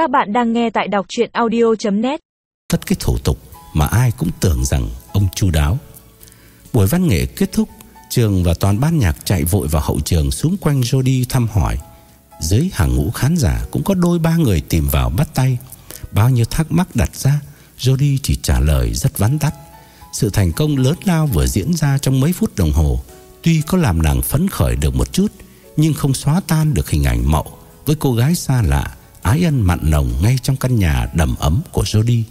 Các bạn đang nghe tại đọc chuyện audio.net Tất cái thủ tục mà ai cũng tưởng rằng ông chu đáo. Buổi văn nghệ kết thúc, Trường và toàn ban nhạc chạy vội vào hậu trường xuống quanh Jody thăm hỏi. Dưới hàng ngũ khán giả cũng có đôi ba người tìm vào bắt tay. Bao nhiêu thắc mắc đặt ra, Jody chỉ trả lời rất vắn tắt. Sự thành công lớn lao vừa diễn ra trong mấy phút đồng hồ. Tuy có làm nàng phấn khởi được một chút, Nhưng không xóa tan được hình ảnh mậu Với cô gái xa lạ. Ái ân mặn nồng ngay trong căn nhà đầm ấm của Jody.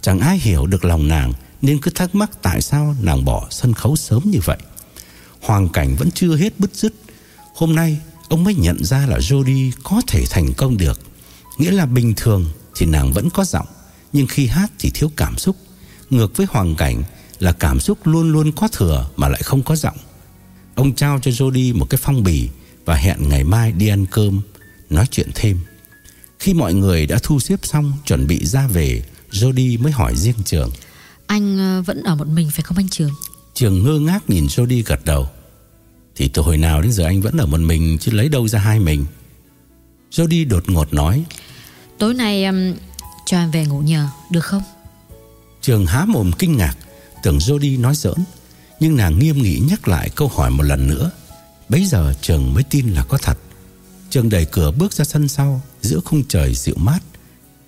Chẳng ai hiểu được lòng nàng, Nên cứ thắc mắc tại sao nàng bỏ sân khấu sớm như vậy. Hoàng cảnh vẫn chưa hết bứt rứt. Hôm nay, ông mới nhận ra là Jody có thể thành công được. Nghĩa là bình thường thì nàng vẫn có giọng, Nhưng khi hát thì thiếu cảm xúc. Ngược với Hoàng cảnh là cảm xúc luôn luôn có thừa mà lại không có giọng. Ông trao cho Jody một cái phong bì Và hẹn ngày mai đi ăn cơm, Nói chuyện thêm. Khi mọi người đã thu xếp xong Chuẩn bị ra về Jody mới hỏi riêng Trường. Anh ờ, vẫn ở một mình phải không anh Trường? Trường ngơ ngác nhìn Jody gật đầu. Thì từ hồi nào đến giờ anh vẫn ở một mình Chứ lấy đâu ra hai mình? Jody đột ngột nói. Tối nay um, cho em về ngủ nhờ Được không? Trường há mồm kinh ngạc Tưởng Jody nói giỡn. Nhưng nàng nghiêm nghị nhắc lại câu hỏi một lần nữa. Bấy giờ Trường mới tin là có thật Trường đẩy cửa bước ra sân sau Giữa khung trời dịu mát.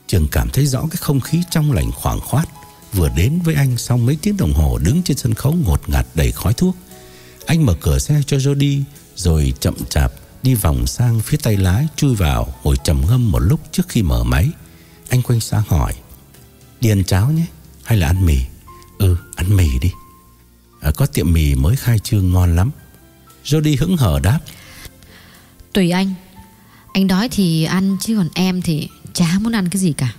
Trường cảm thấy rõ cái không khí trong lành khoảng khoát. Vừa đến với anh sau mấy tiếng đồng hồ Đứng trên sân khấu ngột ngạt đầy khói thuốc. Anh mở cửa xe cho Jody Rồi chậm chạp đi vòng sang phía tay lái Chui vào ngồi trầm ngâm một lúc trước khi mở máy. Anh quanh xa hỏi Đi ăn cháo nhé Hay là ăn mì? Ừ ăn mì đi. À, Có tiệm mì mới khai trương ngon lắm. Jody hững hờ đáp Tùy anh. Anh đói thì ăn chứ còn em thì chả muốn ăn cái gì cả.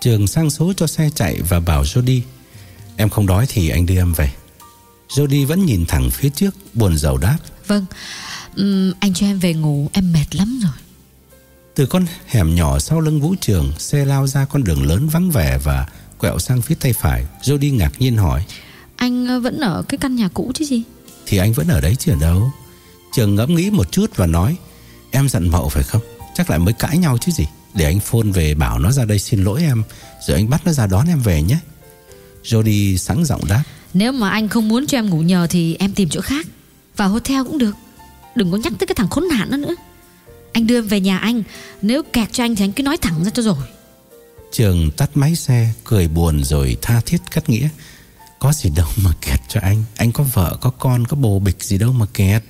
Trường sang số cho xe chạy và bảo Jody Em không đói thì anh đưa em về. Jody vẫn nhìn thẳng phía trước Buồn rầu đáp Vâng Ừm, Anh cho em về ngủ em mệt lắm rồi. Từ con hẻm nhỏ sau lưng vũ trường Xe lao ra con đường lớn vắng vẻ Và quẹo sang phía tay phải Jody ngạc nhiên hỏi Anh ờ, vẫn ở cái căn nhà cũ chứ gì? Thì anh vẫn ở đấy chứ ở đâu? Trường ngẫm nghĩ một chút và nói Em giận mậu phải không? Chắc lại mới cãi nhau chứ gì? Để anh phone về bảo nó ra đây xin lỗi em Rồi anh bắt nó ra đón em về nhé. Jody sẵn giọng đáp. Nếu mà anh không muốn cho em ngủ nhờ Thì em tìm chỗ khác Vào hotel cũng được. Đừng có nhắc tới cái thằng khốn nạn đó nữa. Anh đưa em về nhà anh Nếu kẹt cho anh thì anh cứ nói thẳng ra cho rồi. Trường tắt máy xe Cười buồn rồi tha thiết cắt nghĩa. Có gì đâu mà kẹt cho anh. Anh có vợ có con có bồ bịch gì đâu mà kẹt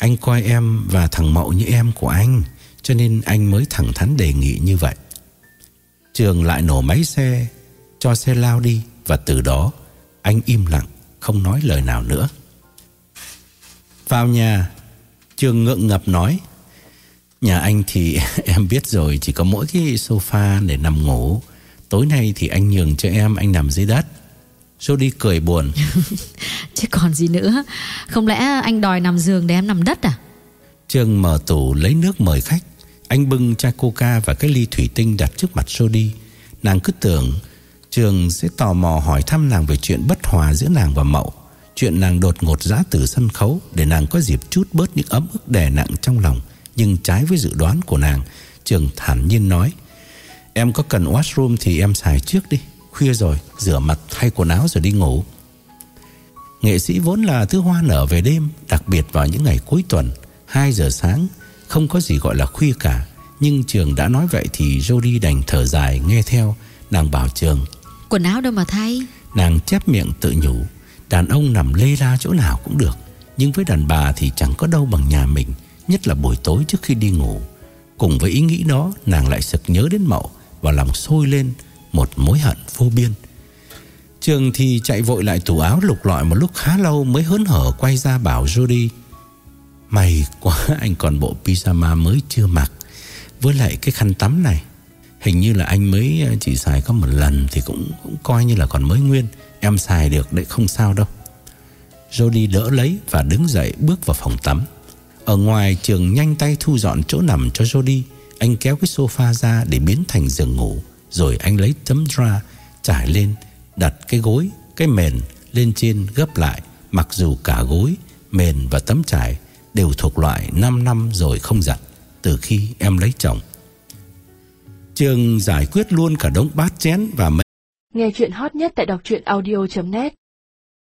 anh coi em và thằng Mậu như em của anh, Cho nên anh mới thẳng thắn đề nghị như vậy. Trường lại nổ máy xe, Cho xe lao đi Và từ đó anh im lặng, Không nói lời nào nữa. Vào nhà, Trường ngượng ngập nói, Nhà anh thì em biết rồi, Chỉ có mỗi cái sofa để nằm ngủ. Tối nay thì anh nhường cho em, Anh nằm dưới đất. Jody cười buồn. Chứ còn gì nữa. Không lẽ anh đòi nằm giường để em nằm đất à? Trường mở tủ lấy nước mời khách. Anh bưng chai coca và cái ly thủy tinh đặt trước mặt Jody Nàng cứ tưởng Trường sẽ tò mò hỏi thăm nàng về chuyện bất hòa giữa nàng và Mậu. Chuyện nàng đột ngột giã từ sân khấu Để nàng có dịp chút bớt những ấm ức đè nặng trong lòng. Nhưng trái với dự đoán của nàng Trường thản nhiên nói Em có cần washroom thì em xài trước đi. Khuya rồi, rửa mặt thay quần áo rồi đi ngủ. Nghệ sĩ vốn là thứ hoa nở về đêm Đặc biệt vào những ngày cuối tuần 2 giờ sáng Không có gì gọi là khuya cả. Nhưng Trường đã nói vậy thì Jody đành thở dài nghe theo Nàng bảo Trường. Quần áo đâu mà thay? Nàng chép miệng tự nhủ Đàn ông nằm lê la chỗ nào cũng được Nhưng với đàn bà thì chẳng có đâu bằng nhà mình Nhất là buổi tối trước khi đi ngủ. Cùng với ý nghĩ đó Nàng lại sực nhớ đến Mậu Và lòng sôi lên một mối hận vô biên Trường thì chạy vội lại tủ áo lục lọi một lúc khá lâu Mới hớn hở quay ra bảo Jody May quá anh còn bộ pyjama mới chưa mặc Với lại cái khăn tắm này Hình như là anh mới ờ, chỉ xài có một lần Thì cũng, cũng coi như là còn mới nguyên Em xài được đấy không sao đâu. Jody đỡ lấy và đứng dậy bước vào phòng tắm. Ở ngoài trường nhanh tay thu dọn chỗ nằm cho Jody Anh kéo cái sofa ra để biến thành giường ngủ Rồi anh lấy tấm dra trải lên Đặt cái gối, cái mền lên trên gấp lại. Mặc dù cả gối, mền và tấm trải Đều thuộc loại 5 năm rồi không giặt Từ khi em lấy chồng. Trường giải quyết luôn cả đống bát chén và mấy Nghe chuyện hot nhất tại đọc truyện audio.net